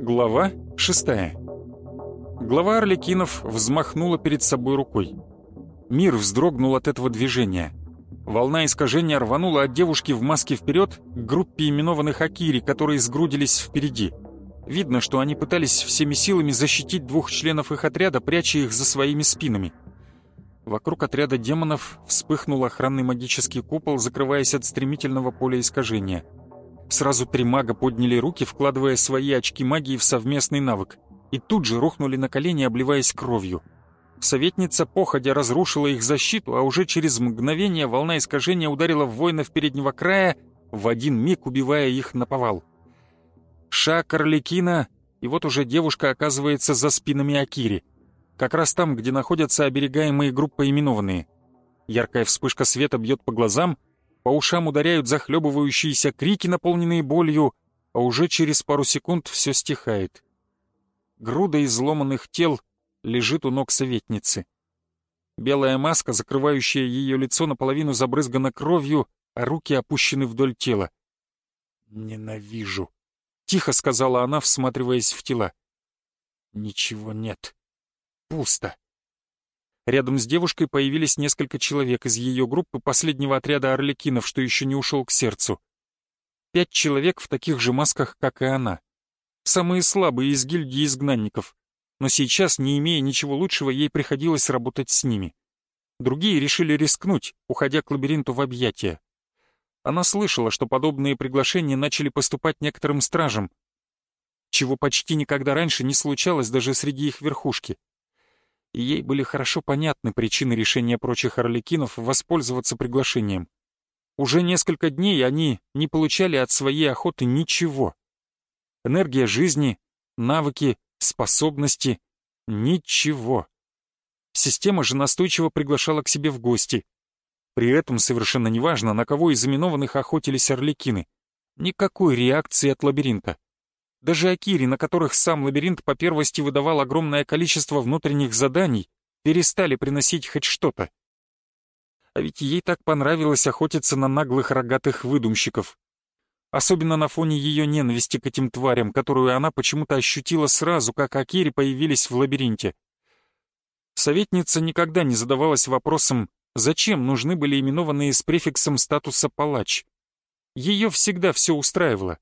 Глава шестая. Глава Орликинов взмахнула перед собой рукой. Мир вздрогнул от этого движения. Волна искажения рванула от девушки в маске вперед к группе именованных Акири, которые сгрудились впереди. Видно, что они пытались всеми силами защитить двух членов их отряда, пряча их за своими спинами. Вокруг отряда демонов вспыхнул охранный магический купол, закрываясь от стремительного поля искажения. Сразу три мага подняли руки, вкладывая свои очки магии в совместный навык, и тут же рухнули на колени, обливаясь кровью. Советница походя разрушила их защиту, а уже через мгновение волна искажения ударила в воинов переднего края, в один миг убивая их на повал. Шаг Орликина, и вот уже девушка оказывается за спинами Акири — как раз там, где находятся оберегаемые группы именованные. Яркая вспышка света бьет по глазам, по ушам ударяют захлебывающиеся крики, наполненные болью, а уже через пару секунд все стихает. Груда изломанных тел лежит у ног советницы. Белая маска, закрывающая ее лицо, наполовину забрызгана кровью, а руки опущены вдоль тела. «Ненавижу», — тихо сказала она, всматриваясь в тела. «Ничего нет пусто. Рядом с девушкой появились несколько человек из ее группы последнего отряда орликинов, что еще не ушел к сердцу. Пять человек в таких же масках, как и она. Самые слабые из гильдии изгнанников. Но сейчас, не имея ничего лучшего, ей приходилось работать с ними. Другие решили рискнуть, уходя к лабиринту в объятия. Она слышала, что подобные приглашения начали поступать некоторым стражам, чего почти никогда раньше не случалось даже среди их верхушки и ей были хорошо понятны причины решения прочих орликинов воспользоваться приглашением. Уже несколько дней они не получали от своей охоты ничего. Энергия жизни, навыки, способности — ничего. Система же настойчиво приглашала к себе в гости. При этом совершенно неважно, на кого из именованных охотились орликины. Никакой реакции от лабиринта. Даже Акири, на которых сам лабиринт по первости выдавал огромное количество внутренних заданий, перестали приносить хоть что-то. А ведь ей так понравилось охотиться на наглых рогатых выдумщиков. Особенно на фоне ее ненависти к этим тварям, которую она почему-то ощутила сразу, как Акири появились в лабиринте. Советница никогда не задавалась вопросом, зачем нужны были именованные с префиксом статуса «палач». Ее всегда все устраивало.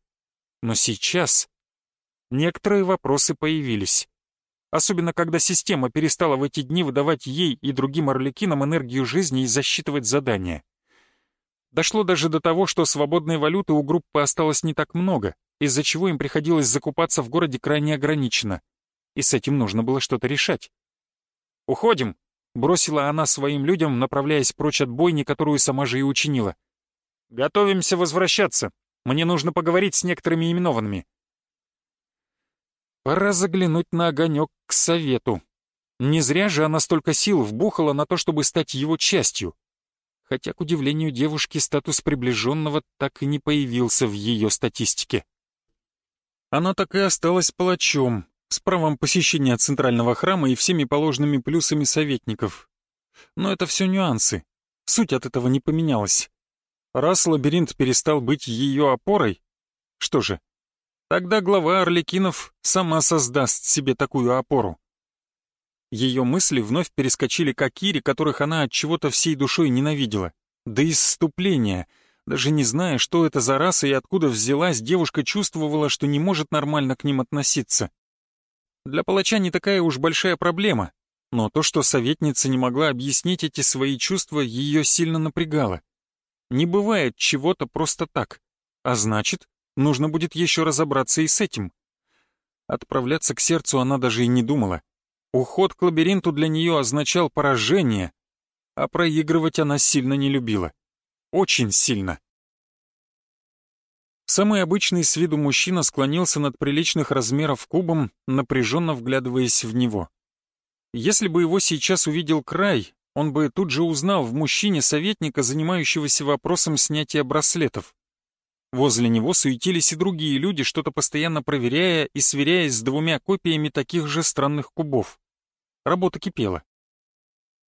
Но сейчас некоторые вопросы появились. Особенно, когда система перестала в эти дни выдавать ей и другим орликинам энергию жизни и засчитывать задания. Дошло даже до того, что свободной валюты у группы осталось не так много, из-за чего им приходилось закупаться в городе крайне ограниченно. И с этим нужно было что-то решать. «Уходим!» — бросила она своим людям, направляясь прочь от бойни, которую сама же и учинила. «Готовимся возвращаться. Мне нужно поговорить с некоторыми именованными. Пора заглянуть на огонек к совету. Не зря же она столько сил вбухала на то, чтобы стать его частью. Хотя, к удивлению девушки, статус приближенного так и не появился в ее статистике. Она так и осталась палачом, с правом посещения центрального храма и всеми положенными плюсами советников. Но это все нюансы. Суть от этого не поменялась. Раз лабиринт перестал быть ее опорой, что же, Тогда глава Орликинов сама создаст себе такую опору. Ее мысли вновь перескочили к Акире, которых она от чего-то всей душой ненавидела. До исступления. Даже не зная, что это за раса и откуда взялась, девушка чувствовала, что не может нормально к ним относиться. Для палача не такая уж большая проблема, но то, что советница не могла объяснить эти свои чувства, ее сильно напрягало. Не бывает чего-то просто так, а значит, Нужно будет еще разобраться и с этим. Отправляться к сердцу она даже и не думала. Уход к лабиринту для нее означал поражение, а проигрывать она сильно не любила. Очень сильно. Самый обычный с виду мужчина склонился над приличных размеров кубом, напряженно вглядываясь в него. Если бы его сейчас увидел край, он бы тут же узнал в мужчине советника, занимающегося вопросом снятия браслетов. Возле него суетились и другие люди, что-то постоянно проверяя и сверяясь с двумя копиями таких же странных кубов. Работа кипела.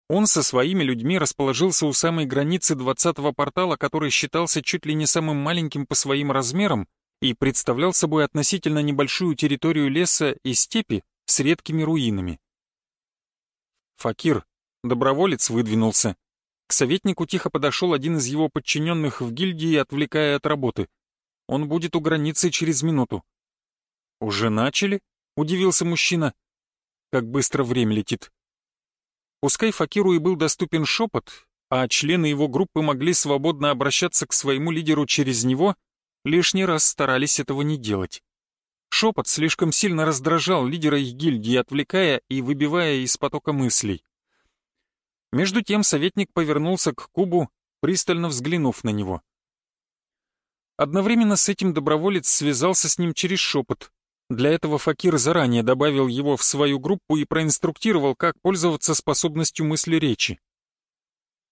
Он со своими людьми расположился у самой границы двадцатого портала, который считался чуть ли не самым маленьким по своим размерам и представлял собой относительно небольшую территорию леса и степи с редкими руинами. Факир, доброволец, выдвинулся. К советнику тихо подошел один из его подчиненных в гильдии, отвлекая от работы. Он будет у границы через минуту. «Уже начали?» — удивился мужчина. «Как быстро время летит». Пускай Факиру и был доступен шепот, а члены его группы могли свободно обращаться к своему лидеру через него, лишний раз старались этого не делать. Шепот слишком сильно раздражал лидера их гильдии, отвлекая и выбивая из потока мыслей. Между тем советник повернулся к Кубу, пристально взглянув на него. Одновременно с этим доброволец связался с ним через шепот. Для этого Факир заранее добавил его в свою группу и проинструктировал, как пользоваться способностью мысли речи.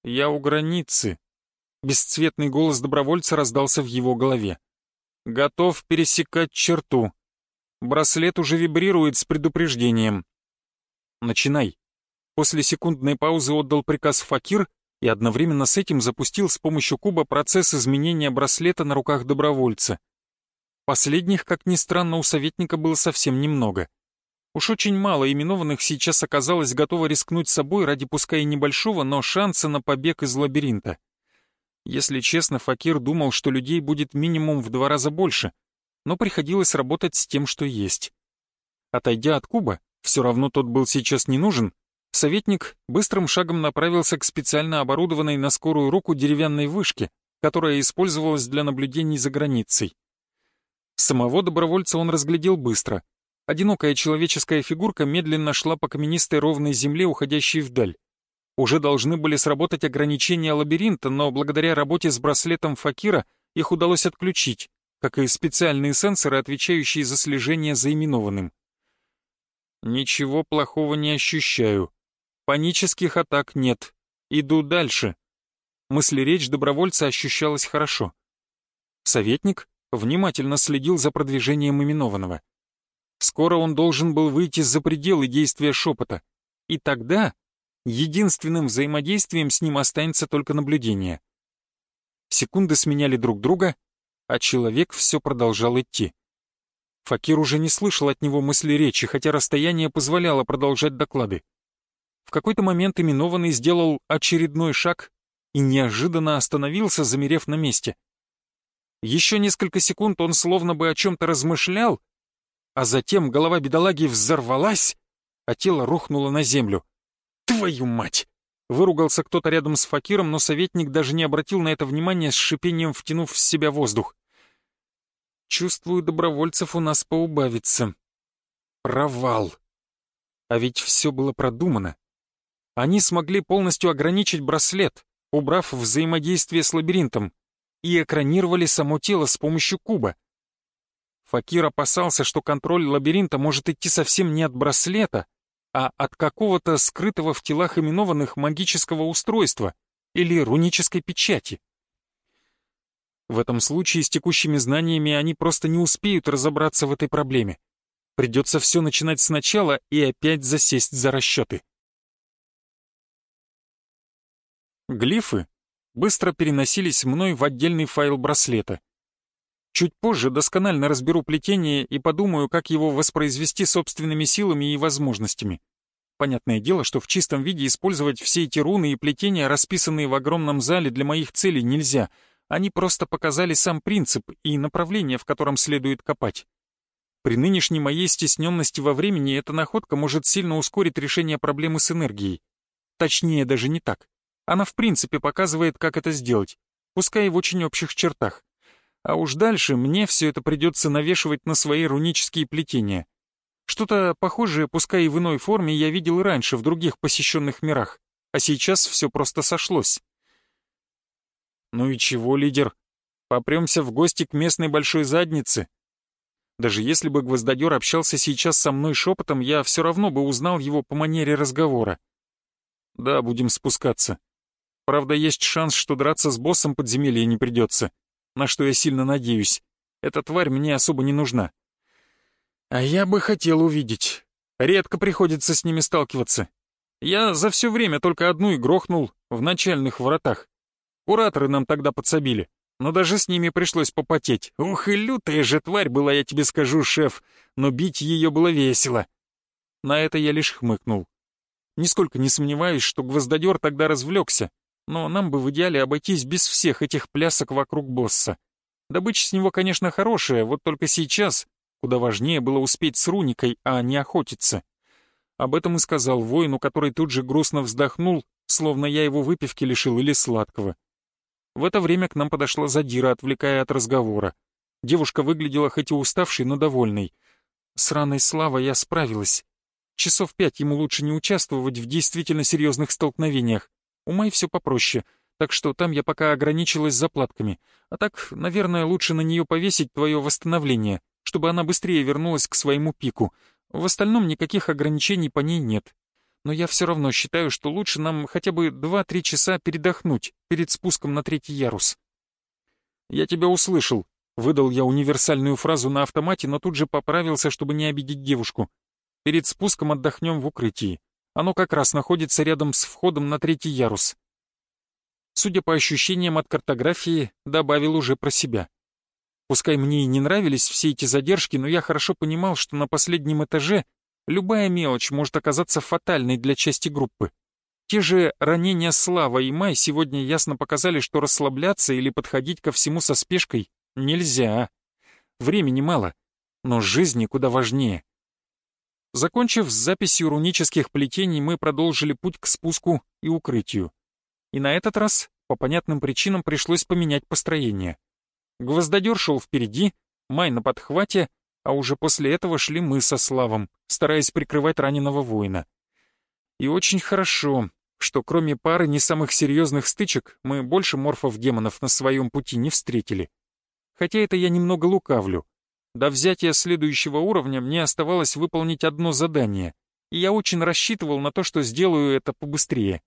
«Я у границы», — бесцветный голос добровольца раздался в его голове. «Готов пересекать черту. Браслет уже вибрирует с предупреждением». «Начинай», После секундной паузы отдал приказ Факир и одновременно с этим запустил с помощью куба процесс изменения браслета на руках добровольца. Последних, как ни странно, у советника было совсем немного. Уж очень мало именованных сейчас оказалось готово рискнуть собой ради пускай и небольшого, но шанса на побег из лабиринта. Если честно, Факир думал, что людей будет минимум в два раза больше, но приходилось работать с тем, что есть. Отойдя от куба, все равно тот был сейчас не нужен, Советник быстрым шагом направился к специально оборудованной на скорую руку деревянной вышке, которая использовалась для наблюдений за границей. Самого добровольца он разглядел быстро. Одинокая человеческая фигурка медленно шла по каменистой ровной земле, уходящей вдаль. Уже должны были сработать ограничения лабиринта, но благодаря работе с браслетом Факира их удалось отключить, как и специальные сенсоры, отвечающие за слежение за именованным. «Ничего плохого не ощущаю», Панических атак нет. Иду дальше. Мысли-речь добровольца ощущалась хорошо. Советник внимательно следил за продвижением именованного. Скоро он должен был выйти за пределы действия шепота. И тогда единственным взаимодействием с ним останется только наблюдение. Секунды сменяли друг друга, а человек все продолжал идти. Факир уже не слышал от него мысли речи, хотя расстояние позволяло продолжать доклады. В какой-то момент именованный сделал очередной шаг и неожиданно остановился, замерев на месте. Еще несколько секунд он словно бы о чем-то размышлял, а затем голова бедолаги взорвалась, а тело рухнуло на землю. «Твою мать!» Выругался кто-то рядом с факиром, но советник даже не обратил на это внимания, с шипением втянув в себя воздух. «Чувствую, добровольцев у нас поубавится. Провал. А ведь все было продумано. Они смогли полностью ограничить браслет, убрав взаимодействие с лабиринтом, и экранировали само тело с помощью куба. Факир опасался, что контроль лабиринта может идти совсем не от браслета, а от какого-то скрытого в телах именованных магического устройства или рунической печати. В этом случае с текущими знаниями они просто не успеют разобраться в этой проблеме. Придется все начинать сначала и опять засесть за расчеты. Глифы быстро переносились мной в отдельный файл браслета. Чуть позже досконально разберу плетение и подумаю, как его воспроизвести собственными силами и возможностями. Понятное дело, что в чистом виде использовать все эти руны и плетения, расписанные в огромном зале, для моих целей нельзя. Они просто показали сам принцип и направление, в котором следует копать. При нынешней моей стесненности во времени эта находка может сильно ускорить решение проблемы с энергией. Точнее, даже не так. Она в принципе показывает, как это сделать, пускай в очень общих чертах. А уж дальше мне все это придется навешивать на свои рунические плетения. Что-то похожее, пускай и в иной форме, я видел раньше в других посещенных мирах, а сейчас все просто сошлось. Ну и чего, лидер? Попремся в гости к местной большой заднице? Даже если бы гвоздодер общался сейчас со мной шепотом, я все равно бы узнал его по манере разговора. Да, будем спускаться. Правда, есть шанс, что драться с боссом подземелья не придется, на что я сильно надеюсь. Эта тварь мне особо не нужна. А я бы хотел увидеть. Редко приходится с ними сталкиваться. Я за все время только одну и грохнул в начальных вратах. Кураторы нам тогда подсобили, но даже с ними пришлось попотеть. Ух, и лютая же тварь была, я тебе скажу, шеф, но бить ее было весело. На это я лишь хмыкнул. Нисколько не сомневаюсь, что гвоздодер тогда развлекся, но нам бы в идеале обойтись без всех этих плясок вокруг босса. Добыча с него, конечно, хорошая, вот только сейчас куда важнее было успеть с Руникой, а не охотиться. Об этом и сказал воину, который тут же грустно вздохнул, словно я его выпивки лишил или сладкого. В это время к нам подошла Задира, отвлекая от разговора. Девушка выглядела хоть и уставшей, но довольной. С раной Слава я справилась. Часов пять ему лучше не участвовать в действительно серьезных столкновениях. У Май все попроще, так что там я пока ограничилась заплатками. А так, наверное, лучше на нее повесить твое восстановление, чтобы она быстрее вернулась к своему пику. В остальном никаких ограничений по ней нет. Но я все равно считаю, что лучше нам хотя бы два-три часа передохнуть перед спуском на третий ярус. «Я тебя услышал», — выдал я универсальную фразу на автомате, но тут же поправился, чтобы не обидеть девушку. Перед спуском отдохнем в укрытии. Оно как раз находится рядом с входом на третий ярус. Судя по ощущениям от картографии, добавил уже про себя. Пускай мне и не нравились все эти задержки, но я хорошо понимал, что на последнем этаже любая мелочь может оказаться фатальной для части группы. Те же ранения Слава и Май сегодня ясно показали, что расслабляться или подходить ко всему со спешкой нельзя. Времени мало, но жизни куда важнее. Закончив с записью рунических плетений, мы продолжили путь к спуску и укрытию. И на этот раз, по понятным причинам, пришлось поменять построение. Гвоздодер шел впереди, Май на подхвате, а уже после этого шли мы со Славом, стараясь прикрывать раненого воина. И очень хорошо, что кроме пары не самых серьезных стычек мы больше морфов-демонов на своем пути не встретили. Хотя это я немного лукавлю. До взятия следующего уровня мне оставалось выполнить одно задание, и я очень рассчитывал на то, что сделаю это побыстрее.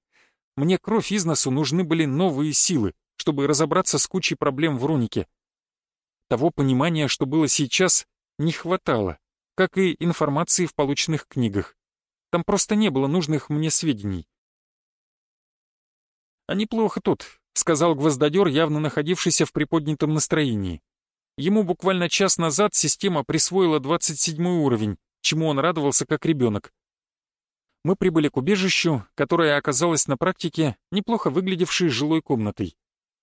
Мне кровь из носу нужны были новые силы, чтобы разобраться с кучей проблем в рунике. Того понимания, что было сейчас, не хватало, как и информации в полученных книгах. Там просто не было нужных мне сведений. «А неплохо тут», — сказал гвоздодер, явно находившийся в приподнятом настроении. Ему буквально час назад система присвоила 27 уровень, чему он радовался как ребенок. Мы прибыли к убежищу, которое оказалось на практике неплохо выглядевшей жилой комнатой.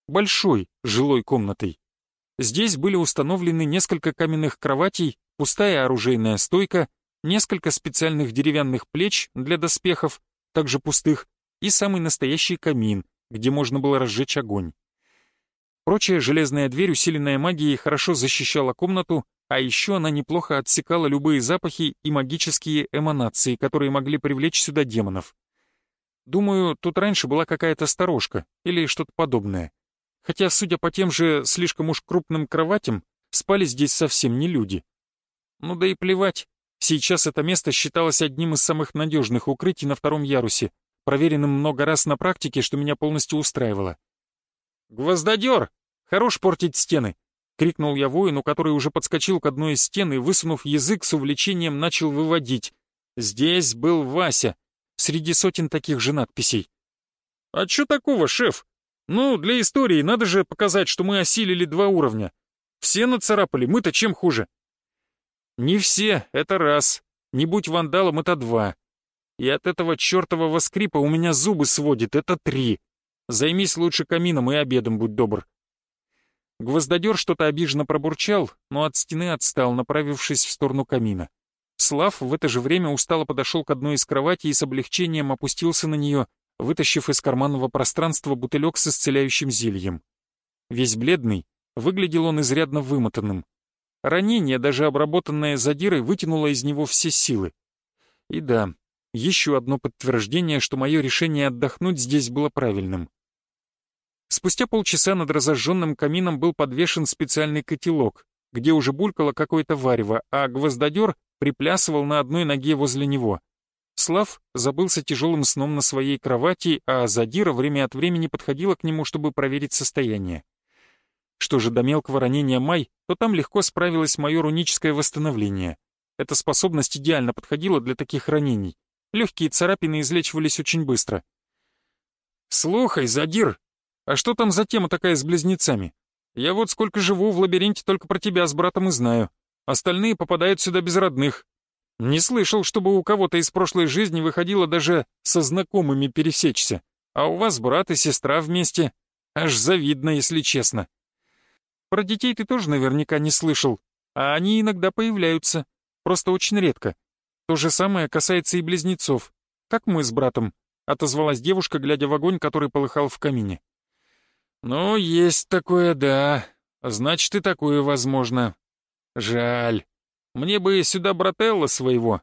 Большой жилой комнатой. Здесь были установлены несколько каменных кроватей, пустая оружейная стойка, несколько специальных деревянных плеч для доспехов, также пустых, и самый настоящий камин, где можно было разжечь огонь. Прочая железная дверь, усиленная магией, хорошо защищала комнату, а еще она неплохо отсекала любые запахи и магические эманации, которые могли привлечь сюда демонов. Думаю, тут раньше была какая-то сторожка или что-то подобное. Хотя, судя по тем же слишком уж крупным кроватям, спали здесь совсем не люди. Ну да и плевать. Сейчас это место считалось одним из самых надежных укрытий на втором ярусе, проверенным много раз на практике, что меня полностью устраивало. «Гвоздодер! Хорош портить стены!» — крикнул я воину, который уже подскочил к одной из стен и, высунув язык, с увлечением начал выводить. Здесь был Вася, среди сотен таких же надписей. «А чё такого, шеф? Ну, для истории надо же показать, что мы осилили два уровня. Все нацарапали, мы-то чем хуже?» «Не все, это раз. Не будь вандалом, это два. И от этого чертового скрипа у меня зубы сводит, это три. Займись лучше камином и обедом, будь добр». Гвоздодер что-то обиженно пробурчал, но от стены отстал, направившись в сторону камина. Слав в это же время устало подошел к одной из кроватей и с облегчением опустился на нее, вытащив из карманного пространства бутылек с исцеляющим зельем. Весь бледный, выглядел он изрядно вымотанным. Ранение, даже обработанное задирой, вытянуло из него все силы. И да, еще одно подтверждение, что мое решение отдохнуть здесь было правильным. Спустя полчаса над разожженным камином был подвешен специальный котелок, где уже булькало какое-то варево, а гвоздодер приплясывал на одной ноге возле него. Слав забылся тяжелым сном на своей кровати, а Задира время от времени подходила к нему, чтобы проверить состояние. Что же до мелкого ранения Май, то там легко справилось мое руническое восстановление. Эта способность идеально подходила для таких ранений. Легкие царапины излечивались очень быстро. «Слухай, Задир, а что там за тема такая с близнецами? Я вот сколько живу в лабиринте, только про тебя с братом и знаю. Остальные попадают сюда без родных. Не слышал, чтобы у кого-то из прошлой жизни выходило даже со знакомыми пересечься. А у вас брат и сестра вместе. Аж завидно, если честно. Про детей ты тоже наверняка не слышал, а они иногда появляются. Просто очень редко. То же самое касается и близнецов. Как мы с братом, отозвалась девушка, глядя в огонь, который полыхал в камине. «Ну, есть такое, да. Значит, и такое возможно. Жаль. Мне бы сюда брателла своего,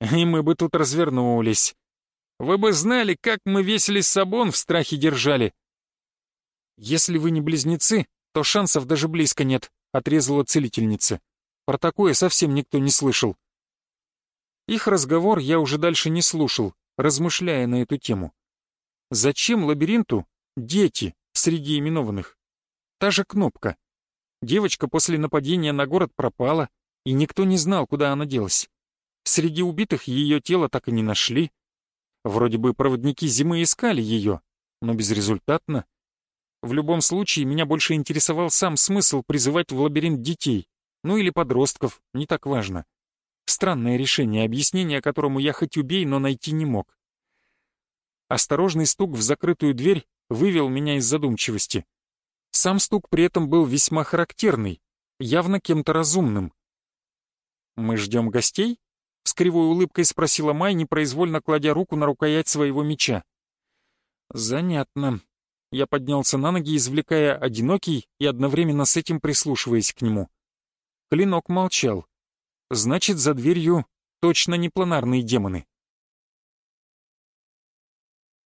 и мы бы тут развернулись. Вы бы знали, как мы весь Лиссабон в страхе держали. Если вы не близнецы, то шансов даже близко нет», — отрезала целительница. Про такое совсем никто не слышал. Их разговор я уже дальше не слушал, размышляя на эту тему. Зачем лабиринту дети среди именованных? Та же кнопка. Девочка после нападения на город пропала, и никто не знал, куда она делась. Среди убитых ее тело так и не нашли. Вроде бы проводники зимы искали ее, но безрезультатно. В любом случае, меня больше интересовал сам смысл призывать в лабиринт детей, ну или подростков, не так важно. Странное решение, объяснение которому я хоть убей, но найти не мог. Осторожный стук в закрытую дверь вывел меня из задумчивости. Сам стук при этом был весьма характерный, явно кем-то разумным. «Мы ждем гостей?» — с кривой улыбкой спросила Май, непроизвольно кладя руку на рукоять своего меча. «Занятно». Я поднялся на ноги, извлекая одинокий и одновременно с этим прислушиваясь к нему. Клинок молчал. Значит, за дверью точно не планарные демоны.